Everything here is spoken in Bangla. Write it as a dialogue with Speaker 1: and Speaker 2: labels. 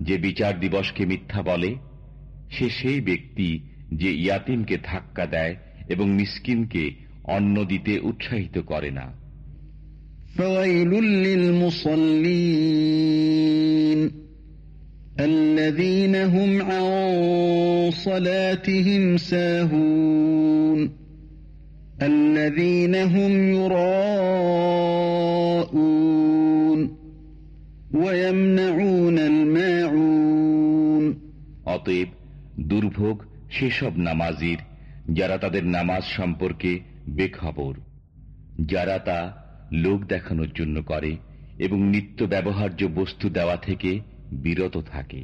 Speaker 1: যে বিচার দিবসকে মিথ্যা বলে সে সেই ব্যক্তি যে ইয়াতিমকে ধাক্কা দেয় এবং মিসকিনকে অন্ন দিতে উৎসাহিত করে না
Speaker 2: فويل للمصلين الذين هم عن صلاتهم ساهون الذين هم يراءون ويمنعون الماعون
Speaker 1: অতএব দুর্ভোগ সেসব নামাজির, যারা তাদের নামাজ সম্পর্কে বেখবর, যারা তা লোক দেখানোর জন্য করে এবং নিত্য ব্যবহার্য বস্তু দেওয়া থেকে বিরত থাকে।